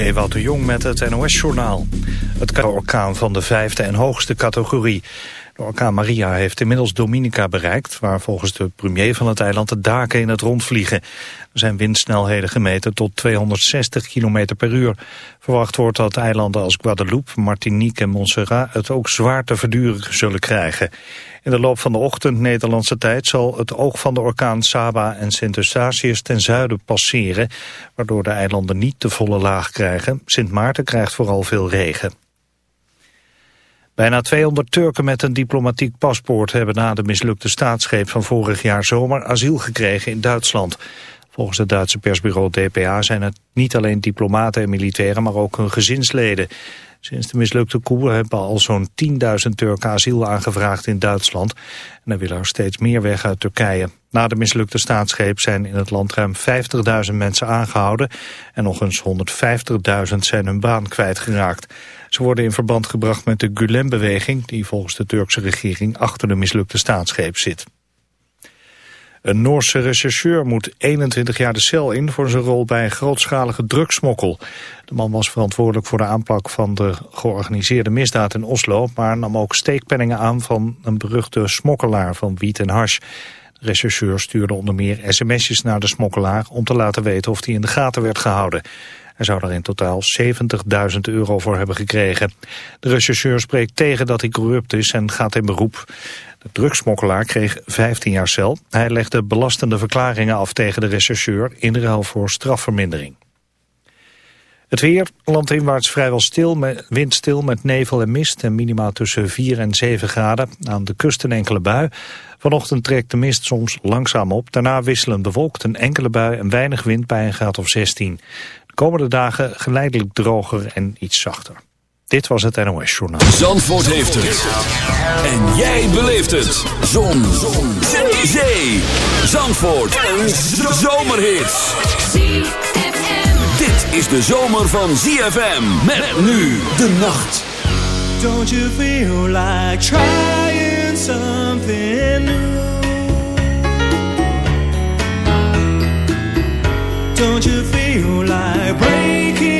Ewout de Jong met het NOS-journaal. Het orkaan van de vijfde en hoogste categorie. De orkaan Maria heeft inmiddels Dominica bereikt... waar volgens de premier van het eiland de daken in het rond vliegen. Er zijn windsnelheden gemeten tot 260 km per uur. Verwacht wordt dat eilanden als Guadeloupe, Martinique en Montserrat... het ook zwaar te verduren zullen krijgen. In de loop van de ochtend Nederlandse tijd zal het oog van de orkaan Saba en Sint Eustatius ten zuiden passeren, waardoor de eilanden niet de volle laag krijgen. Sint Maarten krijgt vooral veel regen. Bijna 200 Turken met een diplomatiek paspoort hebben na de mislukte staatsgreep van vorig jaar zomer asiel gekregen in Duitsland. Volgens het Duitse persbureau DPA zijn het niet alleen diplomaten en militairen, maar ook hun gezinsleden. Sinds de mislukte coup hebben al zo'n 10.000 Turken asiel aangevraagd in Duitsland. En er willen er steeds meer weg uit Turkije. Na de mislukte staatsgreep zijn in het land ruim 50.000 mensen aangehouden. En nog eens 150.000 zijn hun baan kwijtgeraakt. Ze worden in verband gebracht met de Gulen-beweging... die volgens de Turkse regering achter de mislukte staatsgreep zit. Een Noorse rechercheur moet 21 jaar de cel in voor zijn rol bij een grootschalige drugsmokkel. De man was verantwoordelijk voor de aanpak van de georganiseerde misdaad in Oslo, maar nam ook steekpenningen aan van een beruchte smokkelaar van wiet en hash. De rechercheur stuurde onder meer sms'jes naar de smokkelaar om te laten weten of hij in de gaten werd gehouden. Hij zou er in totaal 70.000 euro voor hebben gekregen. De rechercheur spreekt tegen dat hij corrupt is en gaat in beroep. De drugsmokkelaar kreeg 15 jaar cel. Hij legde belastende verklaringen af tegen de rechercheur in ruil voor strafvermindering. Het weer, landinwaarts vrijwel stil, met, windstil met nevel en mist en minima tussen 4 en 7 graden. Aan de kust een enkele bui. Vanochtend trekt de mist soms langzaam op. Daarna wisselen bewolkt een enkele bui en weinig wind bij een graad of 16. De komende dagen geleidelijk droger en iets zachter. Dit was het NOS Journaal. Zandvoort heeft het. En jij beleeft het. Zon. Zon. Zee. Zee. Zandvoort. Een zomerhit. Dit is de zomer van ZFM. Met nu de nacht. Don't you feel like trying something new? Don't you feel like breaking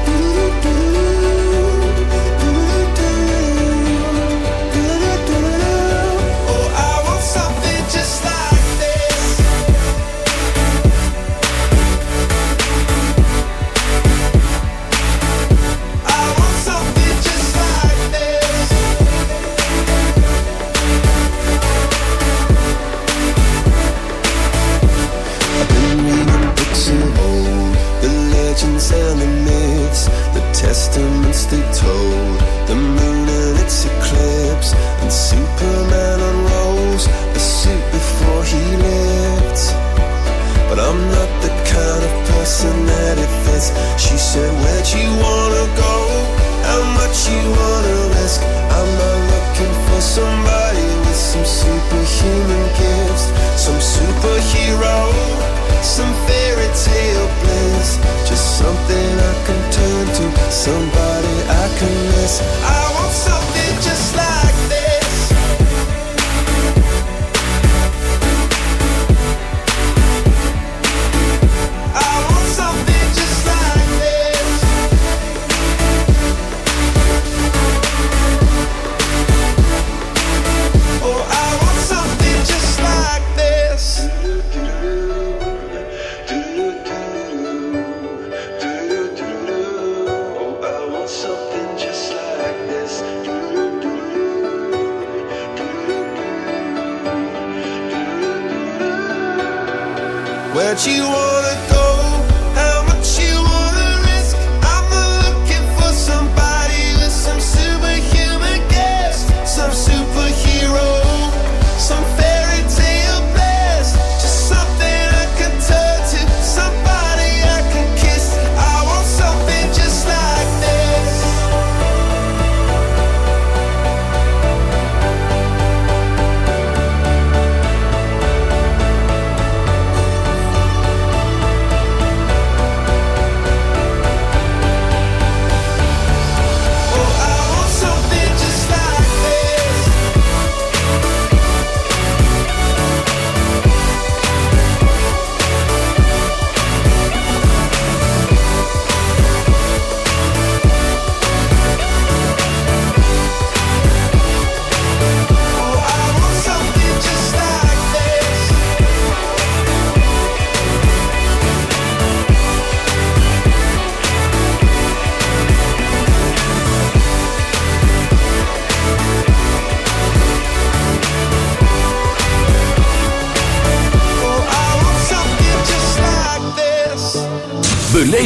She said,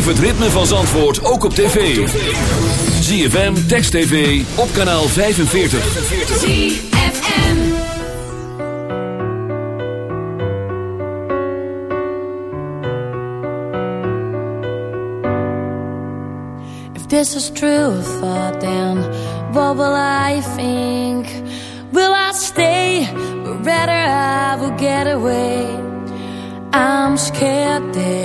Beleef het ritme van Zandvoort ook op tv. ZFM, Text TV, op kanaal 45. ZFM. If this is true thought, then what will I think? Will I stay? Or rather, I will get away. I'm scared that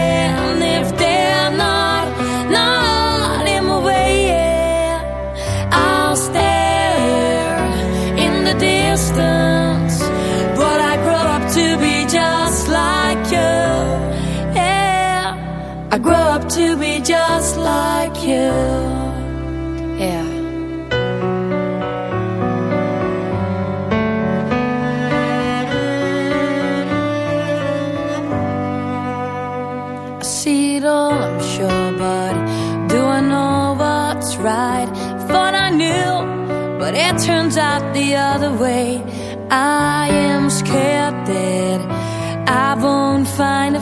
I grow up to be just like you. Yeah. I see it all, I'm sure, but do I know what's right? Thought I knew, but it turns out the other way. I am scared that I won't find a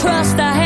trust I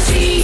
Zandvoort.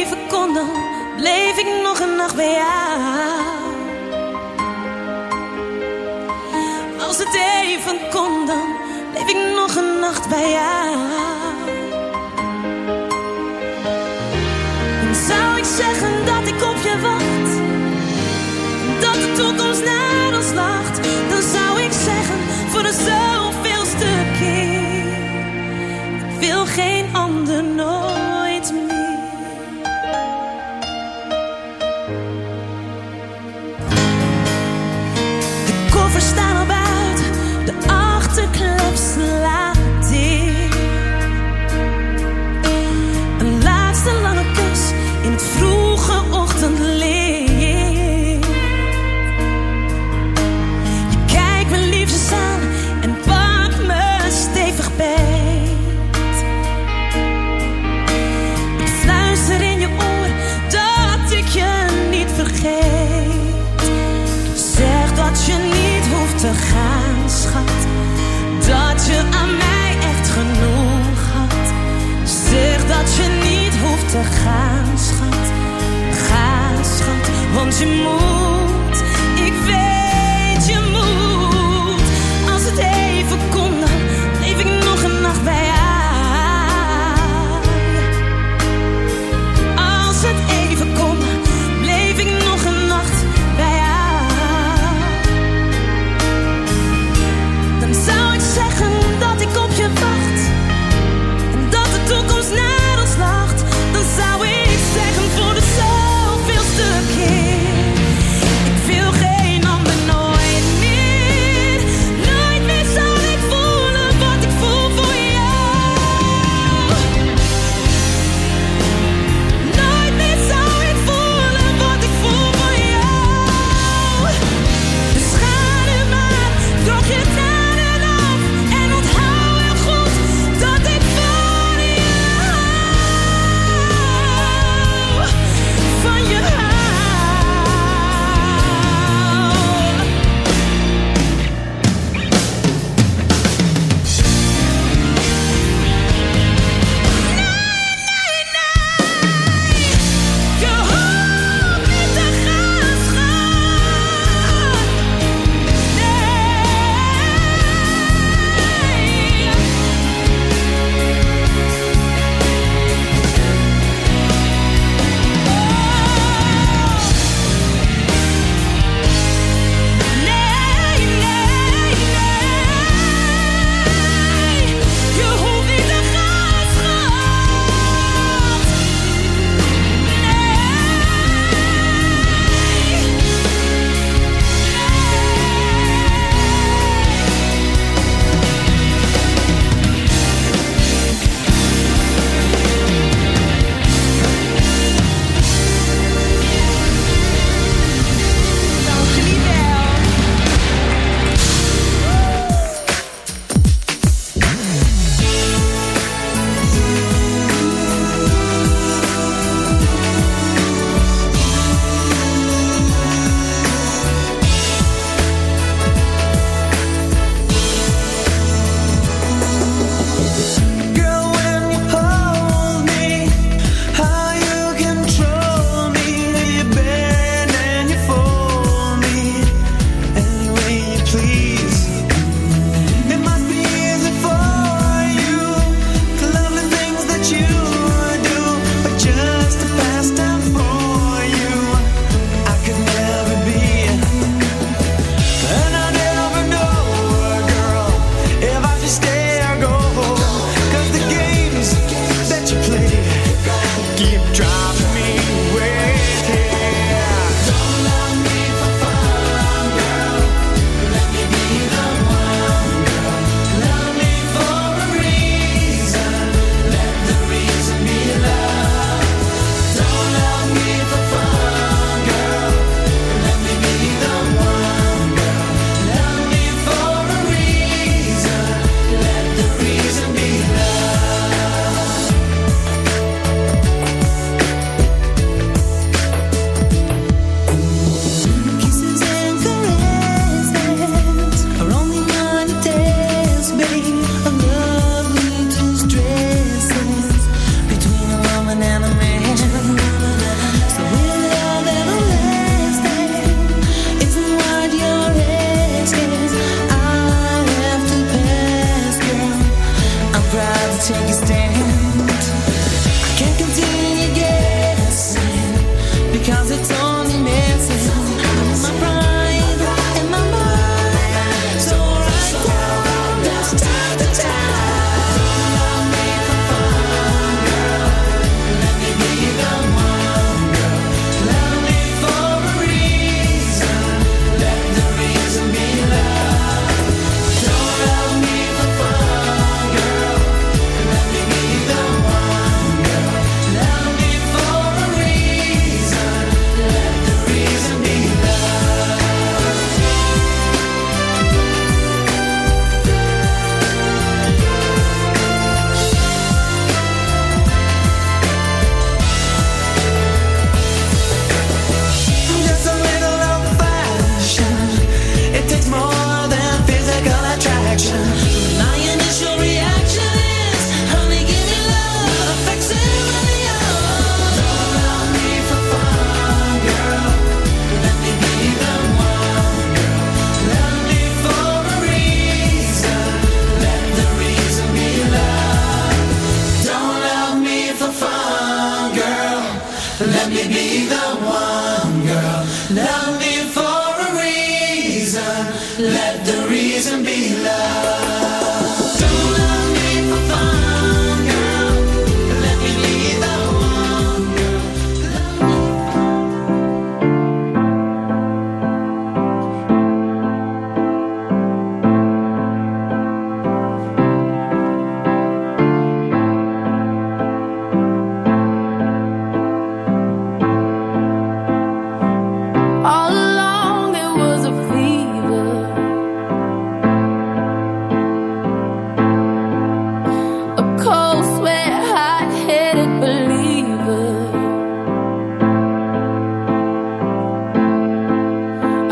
Even kon, dan bleef ik nog een nacht bij jou. Als het even kon, dan bleef ik nog een nacht bij jou. En zou ik zeggen dat ik op je wacht, dat de toekomst naar ons lacht, dan zou ik zeggen voor de zomer. she moves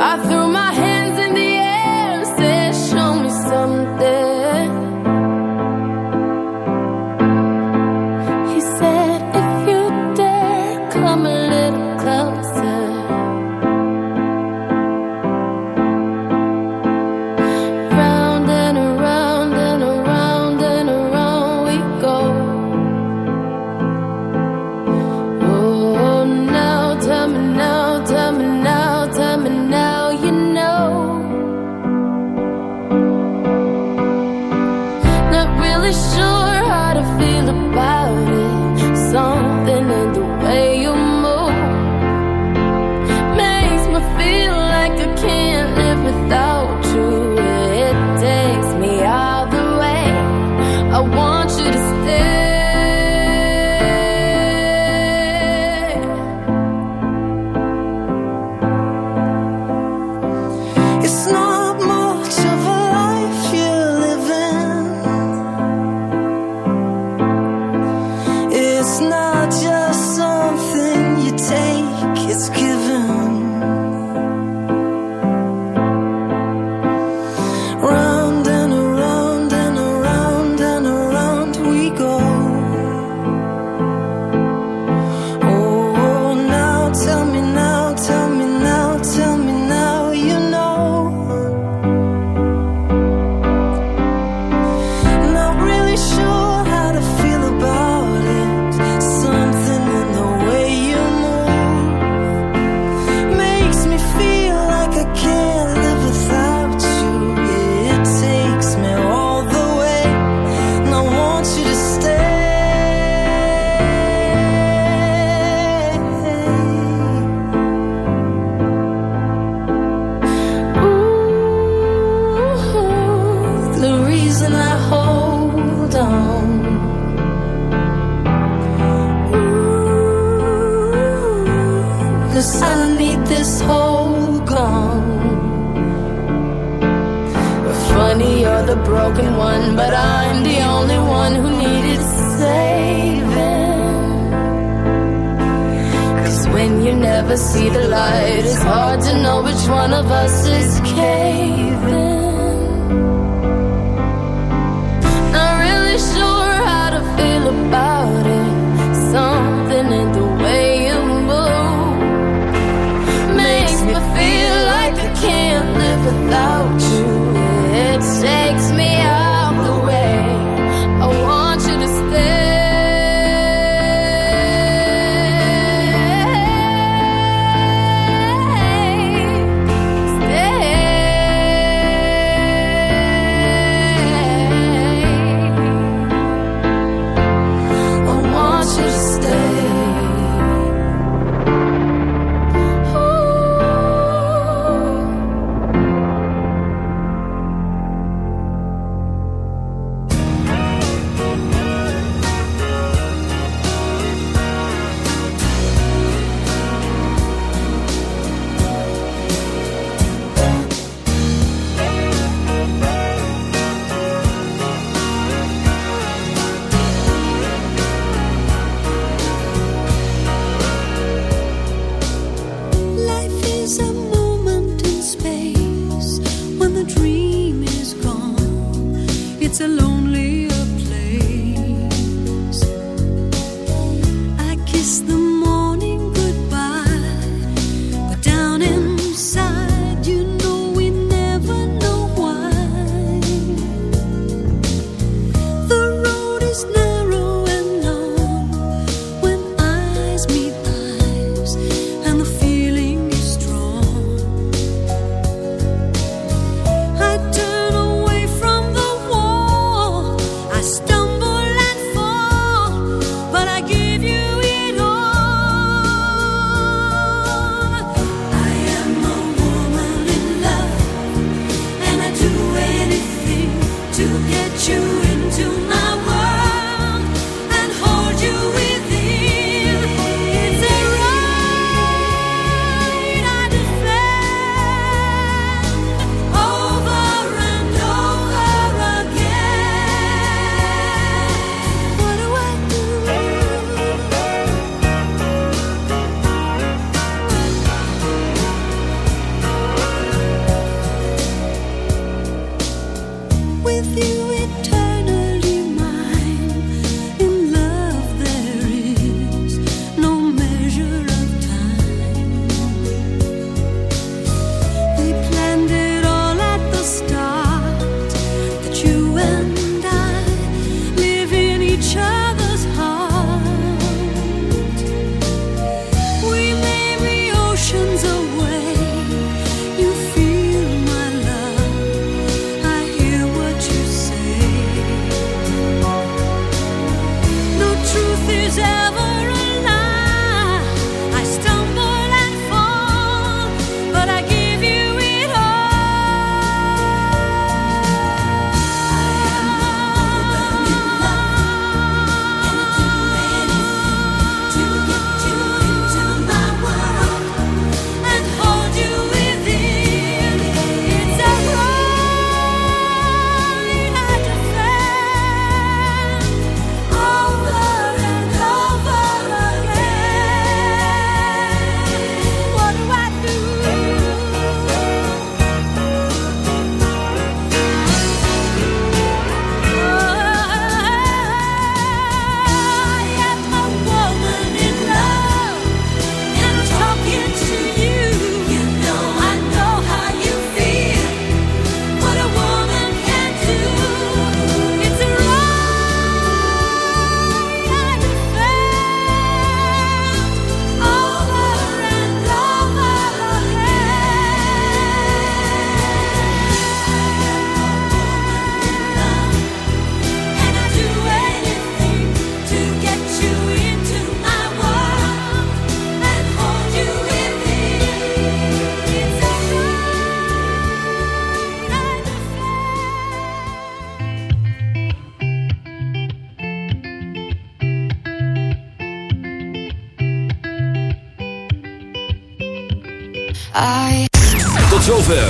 I threw my hands